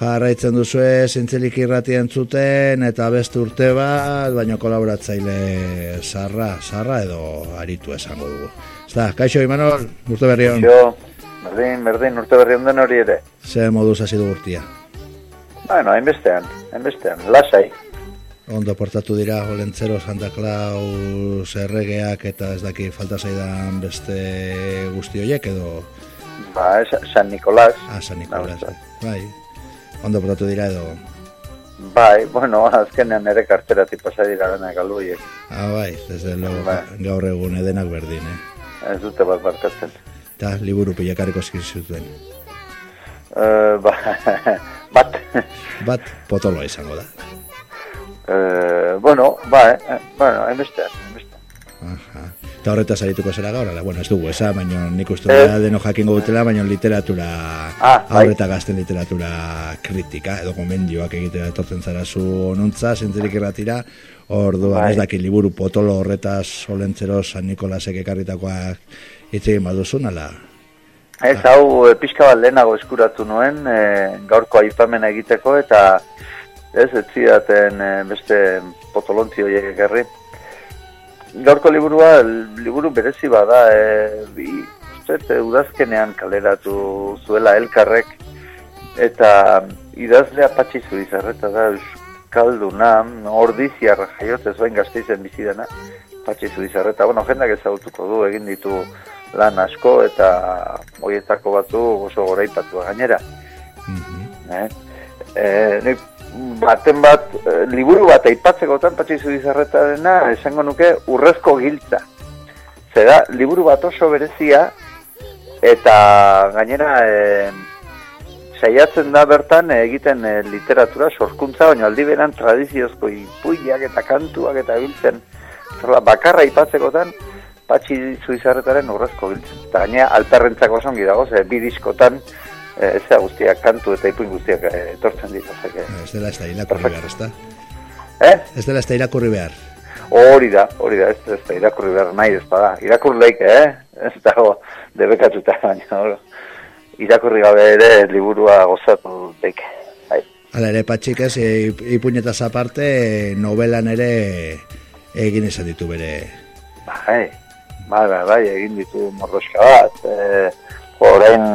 jarraitzen duzue zintzelik irratien zuten eta beste urte bat, baino kolaboratzaile sarra, sarra edo aritu esango dugu. Zta, kaixo, Imanol, urte berri hon. Jo, berdin, berdin, urte berri hon den hori ere. Ze moduz hasi du urtia. Bueno, hainbestean, hainbestean, lasai. Ondo portatu dira Olentzero, Santa Claus, erregeak eta ez daki falta zaidan beste guzti horiek edo... Ba, San Nicolás. Ah, San Nicolás, bai. Ondo portatu dira edo... Bai, bueno, azkenean ere kartera tipasa dira gana galuiek. Ah, bai, desde lo Bai. gaur egun edenak berdin, eh? Ez dute bat barkatzen. Eta liburu pilakareko zituen. Uh, ba, bat, Bat potoloa izango da. uh, bueno, ba, eh, bueno, hainbestean. Aha. Eta horretaz arituko zera gaur, ala, bueno, ez dugu, esa, baina nik uste da deno jakingo dutela, baina literatura, Ah, bai. aurreta gazten literatura kritika, edo gomendioak egitea etortzen zara zu onuntza, zintzerik irratira, orduan Bai. ez daki liburu potolo horretaz olentzero San Nikolasek ekarritakoak hitz egin baduzun, ala, Ez hau e, pixka bat lehenago eskuratu nuen e, gaurko aipamena egiteko eta ez ez zidaten e, beste potolontzi horiek ekarri. Gaurko liburua, liburu berezi bada, e, bi, uste, udazkenean kaleratu zuela elkarrek eta idazlea patxi zuizarreta da Euskalduna, ordiziarra jaiotez bain gazteizen bizi dena, patxi zuizarreta. Bueno, jendak ezagutuko du, egin ditu lan asko eta horietako batzu oso goraipatu gainera. mhm. Eh? E, nik baten bat, eh, liburu bat aipatzekotan patxi zubizarretarena esango nuke urrezko giltza. Zera, liburu bat oso berezia eta gainera e, saiatzen da bertan egiten eh, literatura sorkuntza, baina aldi beran tradiziozko ipuiak eta kantuak eta biltzen Zorla, bakarra aipatzekotan patxi zuizarretaren urrezko giltzen. Eta gainera alperrentzako zongi dago, ze bi diskotan eh, ez da guztiak kantu eta ipuin guztiak eh, etortzen dira. ez dela ez da irakurri behar, ez da? Eh? Ez dela ez da irakurri behar. Hori da, hori da, ez, ez da irakurri behar nahi ez bada. Irakur leik, eh? Ez dago debekatuta baina. hor, Irakurri gabe ere liburua gozatu leik. Bai. Hala ere, patxik ez, e, ipuñetaz aparte, novelan ere egin izan ditu bere. Bai, bai, bai, bai, egin ditu mordoska bat. Eh, orain,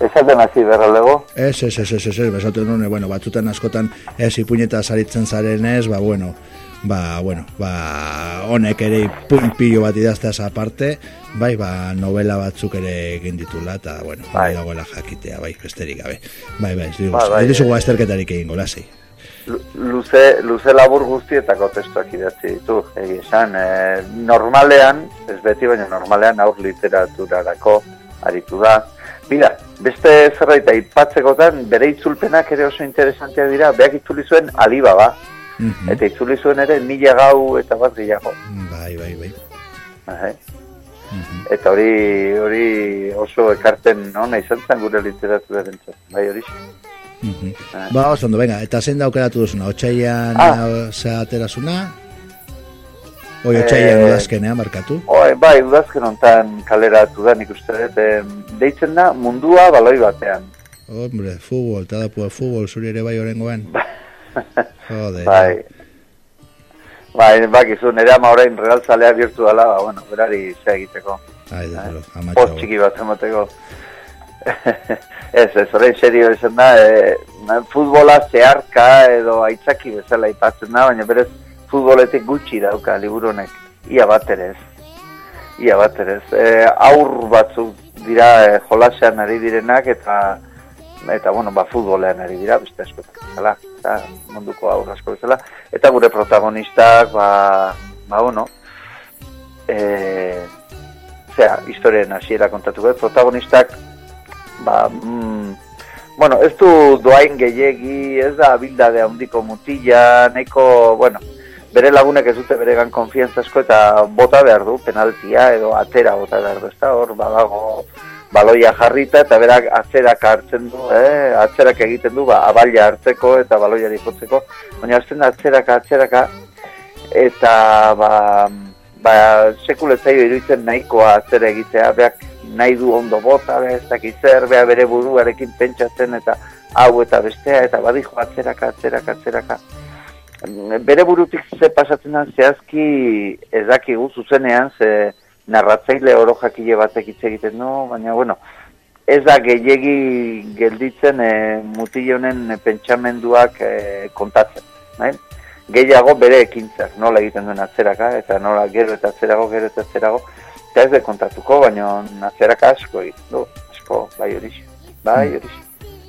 esaten hasi berralego, Ez, ez, ez, ez, ez, ez, besaten nuen, bueno, batzutan askotan ez ipuñetaz aritzen zaren ez, ba, bueno, ba, bueno, ba, honek ere ipuin pilo bat idazteaz aparte, bai, ba, novela batzuk ere egin ditula, eta, bueno, bai. Bai. dagoela jakitea, bai, besterik gabe. Bai, bai, ez digu, Bai, bai, ez dizugu eh. azterketarik egingo, lasei. lu- luze, luze labur guztietako testuak idatzi ditu, egi esan, eh, normalean, ez beti baina normalean aur literaturarako aritu da. Mira, beste zerbait aipatzekotan, bere itzulpenak ere oso interesanteak dira, beak itzuli zuen Alibaba, Mhm. eta itzuli zuen ere mila gau eta bat gehiago. Bai, bai, bai. Ahe. Mhm. Eta hori hori oso ekarten ona izan zen gure literaturaren bai hori. Mhm. Ah. Ba, oso ondo, venga, eta zein da aukeratu duzuna, otxailan Ah. ze aterazuna? Oi, otxailan Eh, udazkenean markatu? Oi, bai, udazken hontan kaleratu da nik uste dut, em, deitzen da mundua baloi batean. Hombre, futbol, eta da pue futbol, zuri ere bai orengoan. Jode. Bai. Bai, bakizu, nire ama orain realzalea bihurtu dela, ba, bueno, berari ze egiteko. Ai, desde Post amatxo. txiki bat emateko. ez, ez, orain serio esan da, e, futbola zeharka edo aitzaki bezala ipatzen da, baina berez futboletik gutxi dauka liburu honek. Ia bat ere ez. Ia bat ere ez. E, aur batzuk dira e, jolasean ari direnak eta eta bueno, ba, futbolean ari dira, beste askotak bezala, eta munduko aur asko bezala, eta gure protagonistak, ba, ba bueno, e, zera, historien hasiera kontatuko, protagonistak, ba, mm, bueno, ez du doain gehiegi, ez da bildade handiko mutila, nahiko, bueno, bere lagunek ez dute beregan konfiantza asko eta bota behar du, penaltia edo atera bota behar du, ez da, hor, badago, baloia jarrita eta berak atzerak hartzen du, eh? atzerak egiten du, ba, abalia hartzeko eta baloia jotzeko, baina azten atzeraka, atzeraka, eta ba, ba sekuletzaio iruditzen nahikoa atzera egitea, beak nahi du ondo bota, ez dakit zer, bere buruarekin pentsatzen eta hau eta bestea, eta badijo atzeraka, atzeraka, atzeraka. Bere burutik ze pasatzen da, zehazki ez dakigu zuzenean, ze narratzaile oro jakile batek hitz egiten du, baina, bueno, ez da gehiegi gelditzen e, honen pentsamenduak e, kontatzen. Nahi? Gehiago bere ekintzak, nola egiten duen atzeraka, eta nola gero eta atzerago, gero eta atzerago, eta ez de kontatuko, baina atzeraka asko egiten du, asko, bai hori bai hori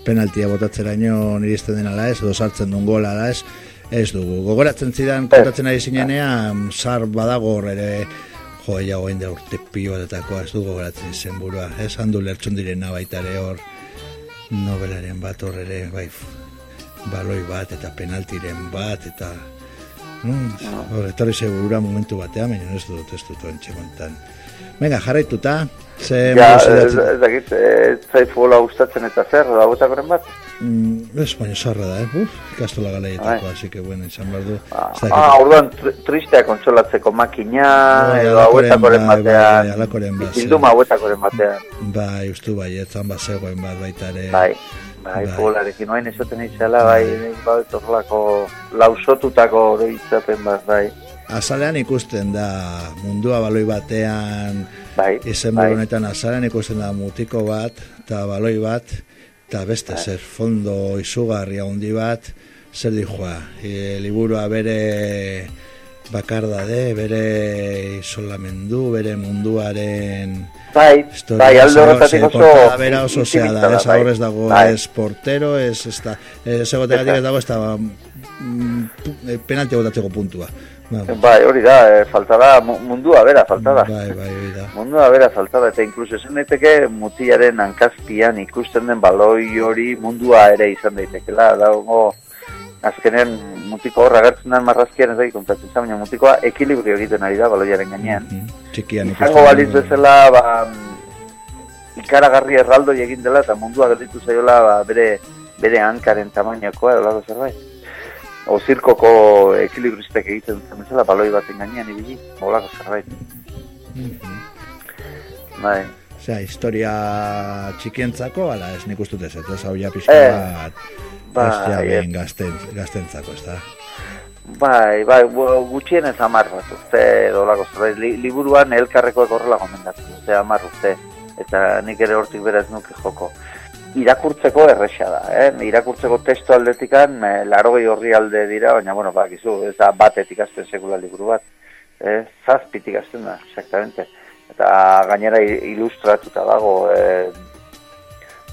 Penaltia botatzera ino niristen dena la ez, edo sartzen duen gola la ez, ez dugu. Gogoratzen zidan kontatzen ari zinenean, sar badago ere, jo, ea goen da urte pio batako, ez dugu gogoratzen izen burua, ez handu lertxon direna baita ere hor, nobelaren bat hor ere, bai, baloi bat eta penaltiren bat eta mm, no. etorri segura momentu batean baina ez dut ez dut entxe kontan venga jarraituta ze ja, ez dakit zait fola gustatzen eta zer da botakoren bat mm, ez baina sarra da eh? Uf, ikastola galeietako bai. así que bueno izan behar du ah, ah orduan tristea kontsolatzeko makina bai, edo hauetakoren bai, batean alakoren bat bilduma hauetakoren batean bai ustu bai ez zan bat zegoen bat baita ere bai Bai, bai. polarekin, noain esaten izela, bai, bai, torlako lausotutako oroitzapen bat, bai. Azalean ikusten da mundua baloi batean, bai, izen bai. honetan azalean ikusten da mutiko bat, eta baloi bat, eta beste bai. zer fondo izugarria handi bat, zer dijoa, e, liburua bere bakarda de, bere isolamendu, bere munduaren Bai, bai, aldo horretatik oso... Bera oso zea da, ez bai. ez dago, bai. ez portero, ez, ez da, ez egotegatik ez dago, ez da, mm, penalti egotatzeko puntua. Bai, hori da, e, falta da, mundua bera, falta da. Bai, bai, hori da. Mundua bera, falta da, eta inkluso esan daiteke mutilaren hankazpian ikusten den baloi hori mundua ere izan daitekela, dago, azkenean mutiko horra gertzen den marrazkian ez da kontatzen baina mutikoa ekilibrio egiten ari da baloiaren gainean. Mm -hmm. Txikian Izango baliz bezala, ba, ikaragarri erraldo egin dela eta mundua gertitu zaiola ba, bere, bere hankaren tamainakoa edo lago zerbait. O zirkoko ekilibristek egiten duten bezala baloi baten gainean ibili, bolako zerbait. Mm -hmm. Bai. Osea, historia txikientzako, ala ez nik ustut ez, ez hau ja pixka eh. bat Bai, ez gazten, gaztentzako, ez da? Bai, bai, gutxien ez amar bat, uste, dolako, bai, li, liburuan elkarreko ekorrela gomendatzen, uste, amar, uste, eta nik ere hortik beraz nuke joko. Irakurtzeko erresa da, eh? irakurtzeko testu aldetikan, e, laro gehi horri alde dira, baina, bueno, bak, izu, ez da batetik azten sekula liburu bat, eh? zazpitik azten da, exactamente. Eta gainera ilustratuta dago, eh,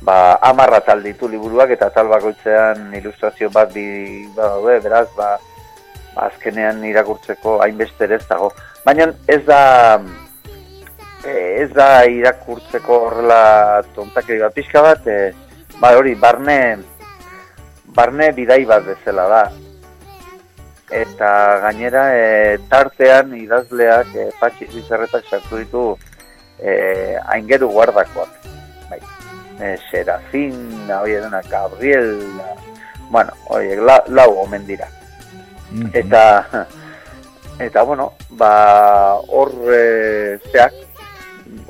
ba, amarra tal ditu liburuak eta tal bakoitzean ilustrazio bat bi badaude, beraz, ba, ba, azkenean irakurtzeko hainbeste ez dago. Baina ez da ez da irakurtzeko horrela tontakeri bat pixka bat, e, ba hori, barne, barne bidai bat bezala da. Eta gainera, e, tartean idazleak, e, patxi zizerretak sartu ditu, e, aingeru guardakoak eh, Serafín, oie dena Gabriel, bueno, oie, la, lau omen dira. Eta, eta, bueno, ba, hor e, zeak,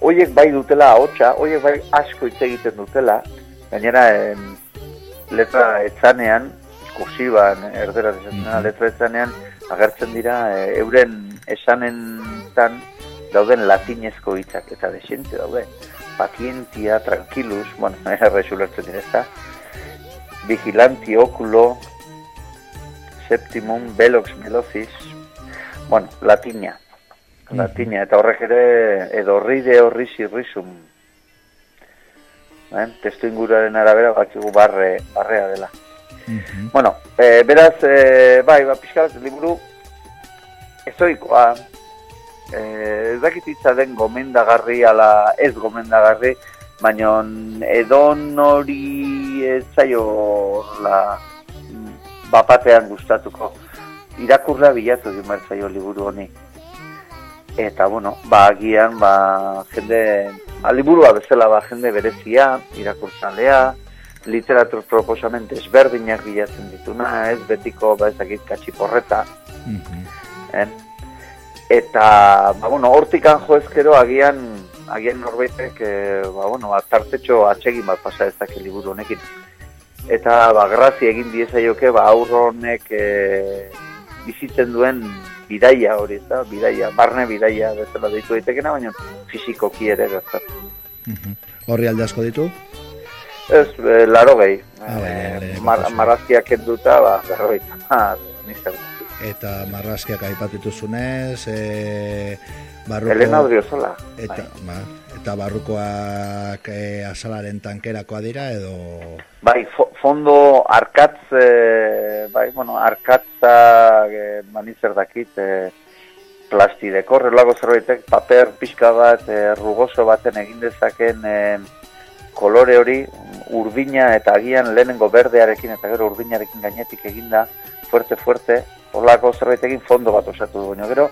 oiek bai dutela hotxa, oiek bai asko hitz egiten dutela, gainera en, letra etzanean, kursiban, erdera letra etzanean, agertzen dira, e, euren esanen dauden latinezko hitzak, eta desente daude. Pacientia, tranquilus, bueno, errex ulertzen direzta, vigilanti oculo, septimum, velox melosis, bueno, latina, latina, eta horrek ere, edo ride horriz irrizum, eh? testu inguraren arabera, bakigu barre, barrea dela. Bueno, eh, beraz, eh, bai, ba, pixka liburu, ezoikoa, eh, ez dakit hitza den gomendagarri ala ez gomendagarri, baina edon hori ez zaio la, bapatean gustatuko. Irakurra bilatu egin zaio liburu honi. Eta, bueno, ba, agian, ba, jende, ba, liburua bezala, ba, jende berezia, irakurtzalea, literatur proposamente ezberdinak bilatzen dituna, ez betiko, ba, ezakit, katxiporreta. Mm -hmm eta ba bueno hortikan jo ezkero agian agian norbaitek e, ba bueno ba tartetxo atsegin bat pasa ezak liburu honekin. Eta ba, grazi egin diezaioke ba, aurronek e, bizitzen duen bidaia hori, eta bidaia, barne bidaia bezala ditu daitekena, baina fizikoki ere gertatu. Horri alde asko ditu? Ez, e, laro gehi. Ah, bai, e, bai, mar, bai, marrazkiak enduta, ba, berroita. Ah. Eta marrazkiak aipatituzunez, e, barruko... Elena Odriozola. Eta, ba, eta barrukoak e, azalaren tankerakoa dira, edo... Bai, fo, fondo arkatz, e, bai, bueno, arkatza, e, manizer dakit, e, plastideko, relako zerbaitek, paper pixka bat, e, rugoso baten egin dezaken e, kolore hori, urdina eta agian lehenengo berdearekin eta gero urdinarekin gainetik eginda, fuerte, fuerte, horlako zerbaitekin fondo bat osatu du, baina gero,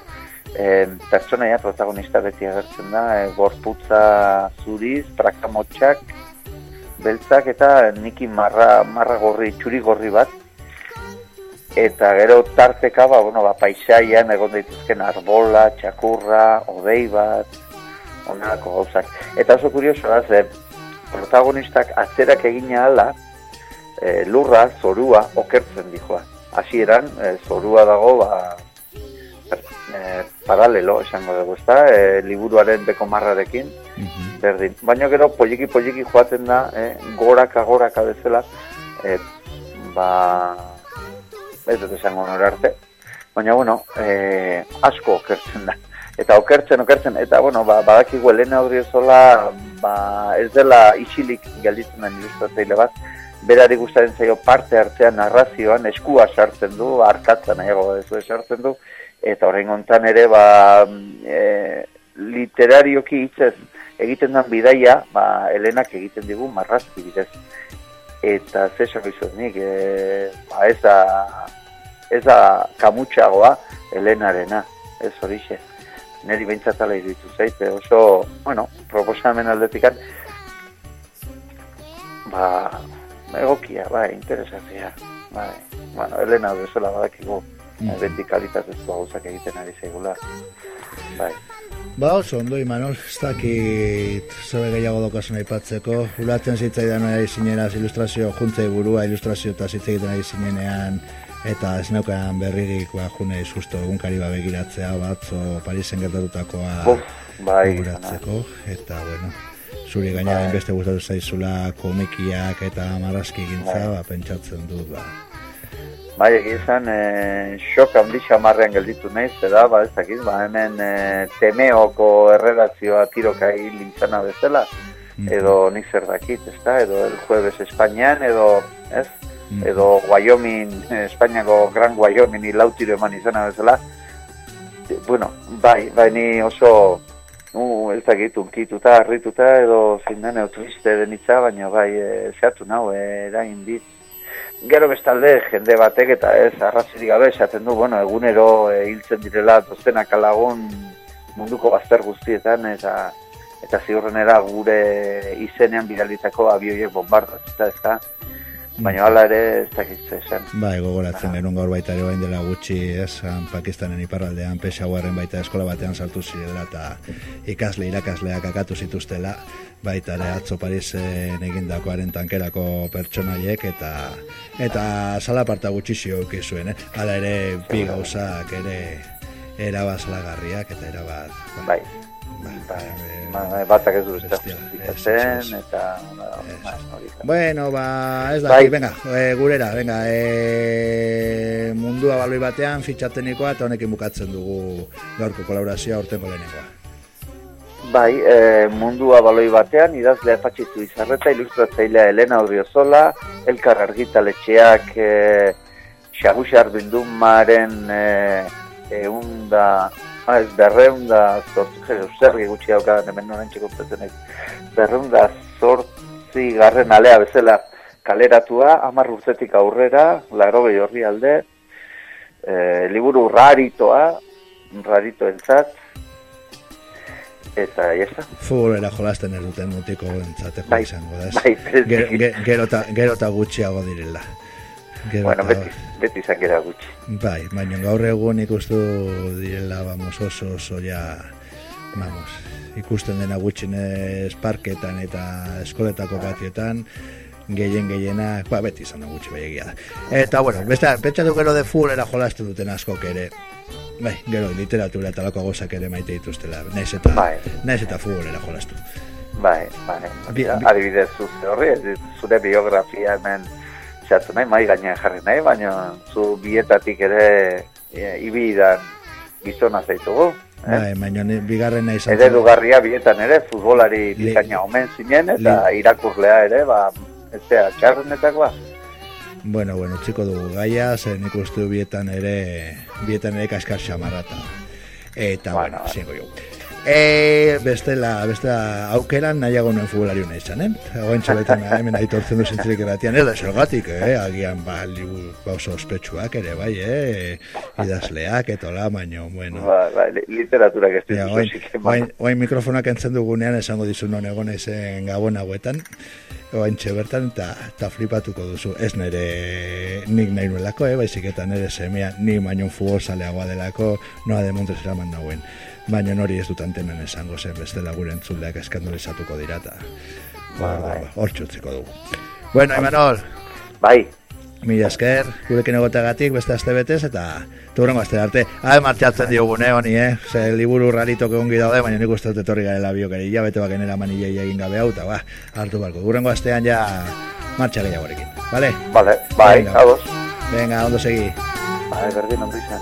e, pertsonaia protagonista beti agertzen da, e, gorputza zuriz, prakamotxak, beltzak eta niki marra, marra gorri, txuri gorri bat, eta gero tarteka, ba, bueno, ba, paisaian egon daitezken arbola, txakurra, odei bat, onako gauzak. Eta oso kurioso da, ze protagonistak atzerak egina ala, e, lurra, zorua, okertzen dijoa. Hasieran e, zorua dago, ba, e, paralelo, esango dugu, ezta, e, liburuaren beko marrarekin, berdin. Baina gero, poliki poliki joaten da, e, goraka goraka bezala, e, ba, ez dut esango nore arte, baina, bueno, e, asko okertzen da. Eta okertzen, okertzen, eta, bueno, ba, badakigu Elena Odriozola, ba, ez dela isilik gelditzen den ilustratzaile bat, berari gustaren zaio parte hartzean narrazioan eskua sartzen du, arkatza nahiago ez sartzen du, eta horrein gontan ere, ba, e, literarioki hitzez egiten den bidaia, ba, Elenak egiten digu marrazki bidez. Eta ze sorrizot nik, e, ba, ez da, ez da kamutxagoa Elenarena, ez horixe. Neri behintzatala iruditu zaite, oso, bueno, proposamen aldetikan, ba, egokia, bai, interesatzea, bai, bueno, Elena bezala badakigu, mm -hmm. beti kalitatezko gauzak egiten ari zaigula, bai. Ba, oso, ondo, Imanol, ez dakit zobe gehiago dokasun aipatzeko. Ulatzen zitzaidan ari zineraz ilustrazio, juntzei burua ilustrazio eta zitzaidan ari zinenean, eta ez neukan berririk, ba, june justo egunkari ba begiratzea, batzo Parisen gertatutakoa bai, begiratzeko, eta, bueno, zuri gainera beste gustatu zaizula komikiak eta marrazki gintza, ba, pentsatzen dut, ba, Bai, egizan, e, xok handi xamarrean gelditu nahiz, da, ba, ez dakit, ba, hemen e, temeoko erredazioa tiroka hil izana bezala, edo nik zer dakit, ez da, edo el jueves Espainian, edo, ez, edo Wyoming, Espainiako Gran Wyoming lautiro eman izana bezala, bueno, bai, bai, ni oso, uh, ez dakit, unkituta, arrituta, edo zindan, triste denitza, baina bai, e, zehatu nau, e, erain dit, Gero bestalde jende batek eta ez arrazirik gabe esaten du, bueno, egunero e, hiltzen direla dozenak alagun munduko bazter guztietan eta eta ziurrenera gure izenean bidalitako abioiek bombardatzea, ez da? Baina hala ere ez dakit esan. Bai, gogoratzen ah. genuen gaur baita ere bain dela gutxi, ez, Pakistanen iparraldean Peshawaren baita eskola batean sartu zirela eta ikasle irakasleak akatu zituztela, baita ere atzo Parisen egindakoaren tankerako pertsonaiek eta eta salaparta gutxi zioki zuen, eh? Hala ere bi gauzak ere erabazlagarriak eta erabat. Bai. Bai, bai, batak ez du zen, eta... Bueno, ba, ez da, bai. venga, e, gurera, venga, e, mundua baloi batean fitxatenikoa eta honekin bukatzen dugu gaurko kolaborazioa urteko lehenengoa. Bai, e, mundua baloi batean, idazlea patxitu izarreta, ilustratzailea Elena Odriozola, elkar argitaletxeak e, xaguxar bindumaren e, eunda Ah, ez berreunda zortzi, zergi gutxi daukadan hemen noren txeko ez, berreunda zortzi garren alea bezala kaleratua, amar urtetik aurrera, laro horri alde, e, liburu raritoa, rarito entzat, eta jesa. Futbolera jolasten ez duten mutiko entzateko bai, izango da, bai, gero eta gutxiago direla. Gero bueno, beti, beti izan gutxi. Bai, baina gaur egun ikustu direla, vamos, oso, oso ja, vamos, ikusten dena gutxinez parketan eta eskoletako batietan, gehien gehiena, ba, beti izan da gutxi bai egia da. Eta, bueno, beste, pentsatu gero de fulera jolastu duten askok ere, bai, gero literatura eta lako gozak ere maite dituztela, naiz eta, Bai. naiz eta fulera jolastu. Bai, bai. Bi- bi- Adibidez, zu horri, zure biografia hemen zehatu nahi, mai gainean jarri nahi, baina zu bietatik ere e, ibidan gizona zaitugu. Eh? Bai, baina bigarrena izan Eredugarria bietan ere, futbolari bikaina omen zinen, eta irakurlea ere, ba, ez zea, txarrenetakoa. Bueno, bueno, txiko dugu gaia, zen nik uste bietan ere, bietan ere kaskar xamarrata. Eta, bueno, Bueno, jo. E, bestela, bestela, aukeran nahiago nuen futbolari hona izan, eh? Oen txabetan hemen aitortzen du zintzirik erratian, ez da zergatik, eh? Agian, ba, libur, ba, oso ospetsuak ere, bai, eh? Idazleak, eta hola, baino, bueno. Ba, ba, li- literaturak ez dituzu oain, oain, oain mikrofonak entzen dugunean esango dizu non egon ezen gabon hauetan, oain bertan eta, eta flipatuko duzu. Ez nire nik nahi nuelako, eh? baizik eta nire semea ni baino futbol zaleagoa delako, noa de Montes eraman nauen. Baina hori ez dut antenan esango zen, bestela gure entzuldeak eskandalizatuko dira eta Bai, bai. hor txutziko dugu. Bueno, Imanol, Bai, mila esker, gurekin egoteagatik beste aste betez, eta turrengo aste arte. Habe martxatzen diogune honi, eh? Ze liburu raritok egon daude, baina nik uste dut etorri garela biokari, ja bete bakenera manilei egin gabe hau, eta ba, hartu barko. Gurrengo astean ja martxa gehiagorekin, vale? vale, bai, ados. Venga, ondo segi. Bai, berdin, ondo izan.